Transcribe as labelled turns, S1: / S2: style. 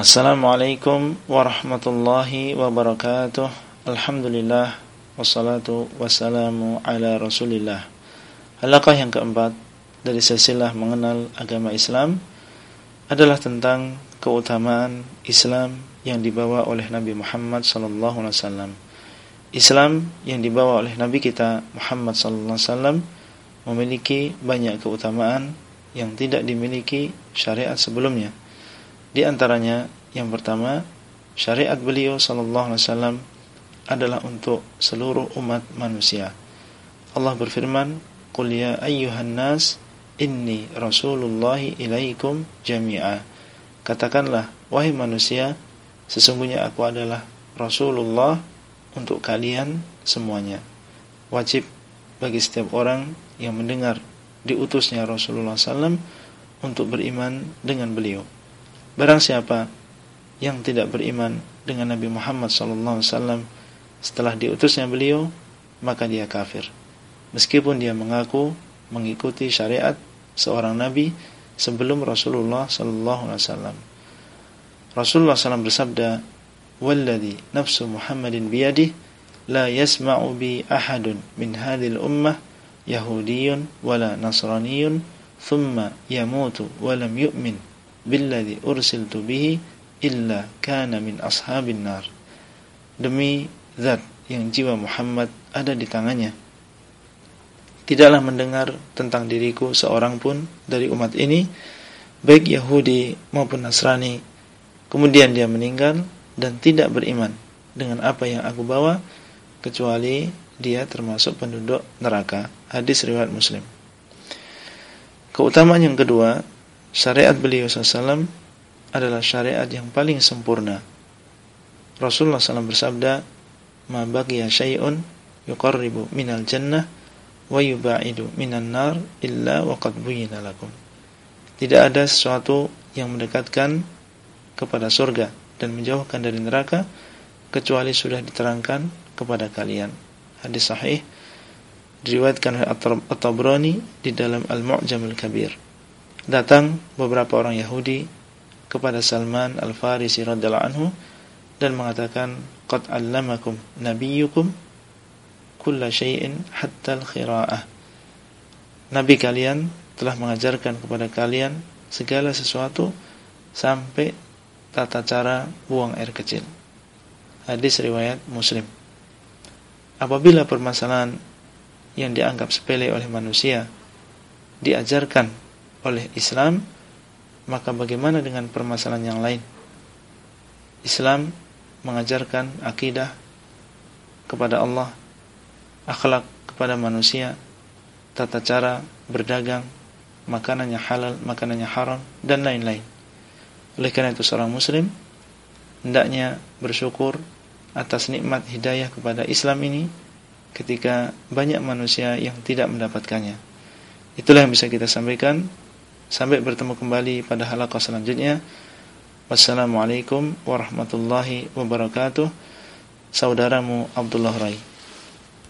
S1: Assalamualaikum warahmatullahi wabarakatuh. Alhamdulillah Wassalatu wassalamu ala rasulillah. Halakah yang keempat Dari silsilah mengenal agama Islam Adalah tentang keutamaan Islam Yang dibawa oleh Nabi Muhammad wasallam. Islam yang dibawa oleh Nabi kita Muhammad wasallam Memiliki banyak keutamaan Yang tidak dimiliki syariat sebelumnya Di antaranya yang pertama Syariat beliau sallallahu alaihi wasallam adalah untuk seluruh umat manusia. Allah berfirman, "Qul ya ayyuhan nas, inni rasulullahi ilaikum jami'a." Katakanlah, wahai manusia, sesungguhnya aku adalah Rasulullah untuk kalian semuanya. Wajib bagi setiap orang yang mendengar diutusnya Rasulullah SAW untuk beriman dengan beliau. Barang siapa yang tidak beriman dengan Nabi Muhammad SAW setelah diutusnya beliau maka dia kafir. Meskipun dia mengaku mengikuti syariat seorang nabi sebelum Rasulullah wasallam. Rasulullah SAW bersabda walladhi nafsu Muhammadin biyadih la yasma'u bi ahadun min hadhil ummah yahudiyyun wala nasraniyyun thumma yamutu wa lam yu'min billadhi ursiltu bihi illa kana min ashabin nar demi zat yang jiwa Muhammad ada di tangannya. Tidaklah mendengar tentang diriku seorang pun dari umat ini, baik Yahudi maupun Nasrani, kemudian dia meninggal dan tidak beriman dengan apa yang aku bawa, kecuali dia termasuk penduduk neraka. Hadis riwayat Muslim. Keutamaan yang kedua, syariat beliau SAW adalah syariat yang paling sempurna. Rasulullah SAW bersabda, ma baqiya syai'un yuqarribu minal jannah wa yubaidu minan nar illa waqad buyyina lakum. Tidak ada sesuatu yang mendekatkan kepada surga dan menjauhkan dari neraka kecuali sudah diterangkan kepada kalian. Hadis sahih diriwayatkan oleh At-Tabrani di dalam Al-Mu'jam Al-Kabir. Datang beberapa orang Yahudi kepada Salman Al-Farisi radhiyallahu anhu dan mengatakan qad allamakum nabiyyukum kulla syai'in hatta al-qira'ah. Nabi kalian telah mengajarkan kepada kalian segala sesuatu sampai tata cara buang air kecil. Hadis riwayat Muslim. Apabila permasalahan yang dianggap sepele oleh manusia diajarkan oleh Islam, maka bagaimana dengan permasalahan yang lain? Islam mengajarkan akidah kepada Allah, akhlak kepada manusia, tata cara berdagang, makanannya halal, makanannya haram, dan lain-lain. Oleh karena itu seorang muslim hendaknya bersyukur atas nikmat hidayah kepada Islam ini ketika banyak manusia yang tidak mendapatkannya. Itulah yang bisa kita sampaikan. Sampai bertemu kembali pada halaqah selanjutnya. Wassalamualaikum warahmatullahi wabarakatuh. Saudaramu Abdullah Rai.